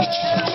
Thank you.